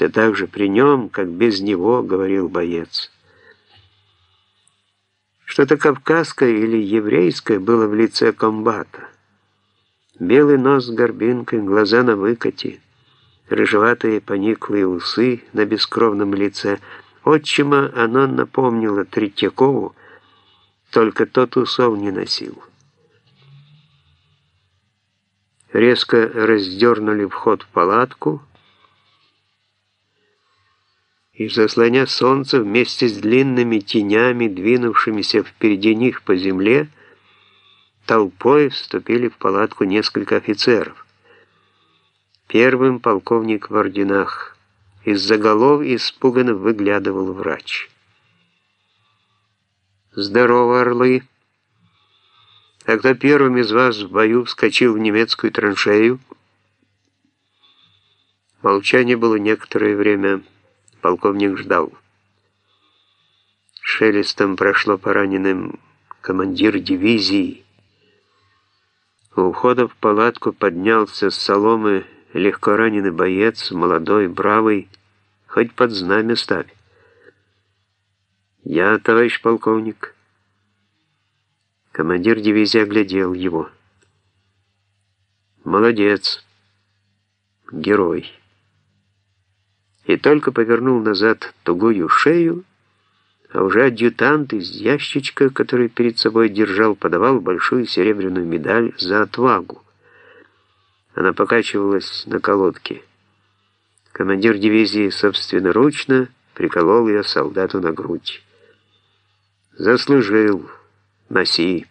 Все так же при нем, как без него, говорил боец. Что-то кавказское или еврейское было в лице комбата. Белый нос с горбинкой, глаза на выкате, рыжеватые пониклые усы на бескровном лице. Отчима оно напомнило Третьякову, только тот усов не носил. Резко раздернули вход в палатку, и, заслоня солнце вместе с длинными тенями, двинувшимися впереди них по земле, толпой вступили в палатку несколько офицеров. Первым полковник в орденах. Из-за голов испуганно выглядывал врач. «Здорово, орлы! А кто первым из вас в бою вскочил в немецкую траншею?» Молчание было некоторое время. Полковник ждал. Шелестом прошло по раненым командир дивизии. У входа в палатку поднялся с соломы легко раненый боец, молодой, бравый, хоть под знамя ставь. «Я, товарищ полковник». Командир дивизии оглядел его. «Молодец. Герой». И только повернул назад тугую шею, а уже адъютант из ящичка, который перед собой держал, подавал большую серебряную медаль за отвагу. Она покачивалась на колодке. Командир дивизии собственноручно приколол ее солдату на грудь. «Заслужил. Носи».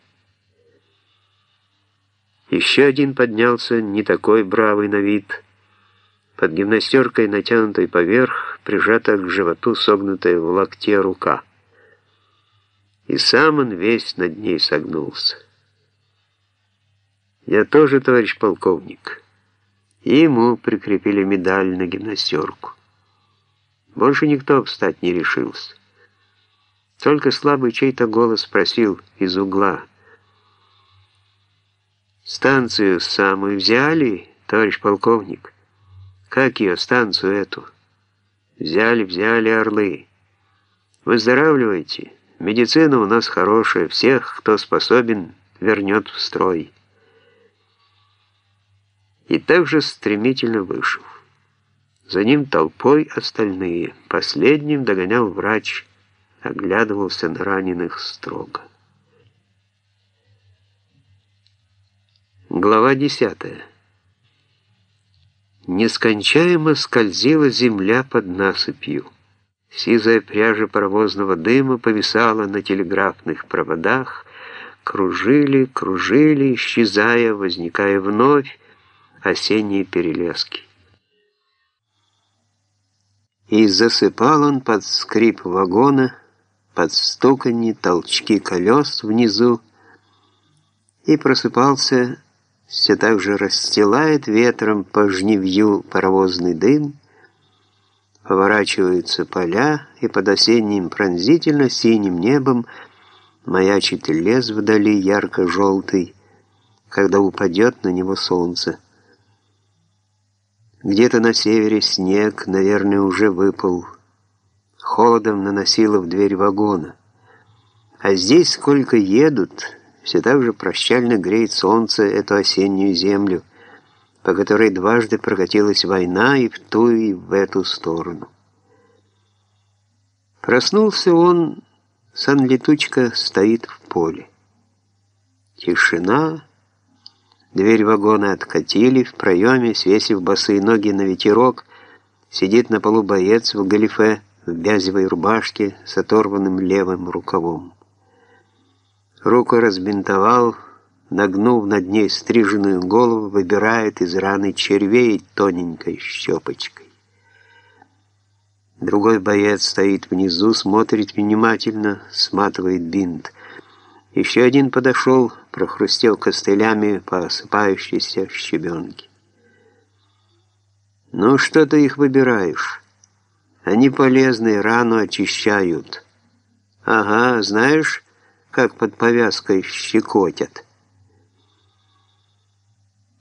Еще один поднялся, не такой бравый на вид. Под гимнастеркой, натянутой поверх, прижата к животу согнутая в локте рука. И сам он весь над ней согнулся. «Я тоже, товарищ полковник». И ему прикрепили медаль на гимнастерку. Больше никто встать не решился. Только слабый чей-то голос спросил из угла. «Станцию самую взяли, товарищ полковник?» «Как ее, станцию эту?» «Взяли, взяли орлы. Выздоравливайте. Медицина у нас хорошая, всех, кто способен, вернет в строй» и также стремительно вышел. За ним толпой остальные. Последним догонял врач, оглядывался на раненых строго. Глава 10. Нескончаемо скользила земля под насыпью. Сизая пряжа паровозного дыма повисала на телеграфных проводах, кружили, кружили, исчезая, возникая вновь, осенние перелески. И засыпал он под скрип вагона, под стуканье, толчки колес внизу, и просыпался, все так же расстилает ветром по жневью паровозный дым, поворачиваются поля, и под осенним пронзительно-синим небом маячит лес вдали ярко-желтый, когда упадет на него солнце. Где-то на севере снег, наверное, уже выпал. Холодом наносило в дверь вагона. А здесь сколько едут, все так же прощально греет солнце эту осеннюю землю, по которой дважды прокатилась война и в ту, и в эту сторону. Проснулся он, сан-летучка стоит в поле. Тишина, Дверь вагона откатили, в проеме, свесив босые ноги на ветерок, сидит на полу боец в галифе, в бязевой рубашке с оторванным левым рукавом. Руку разбинтовал, нагнув над ней стриженную голову, выбирает из раны червей тоненькой щепочкой. Другой боец стоит внизу, смотрит внимательно, сматывает бинт. Еще один подошел, прохрустел костылями по осыпающейся щебенке. «Ну, что ты их выбираешь? Они полезные, рану очищают. Ага, знаешь, как под повязкой щекотят?»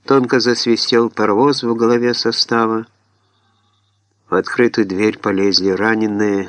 Тонко засвистел паровоз в голове состава. В открытую дверь полезли раненые,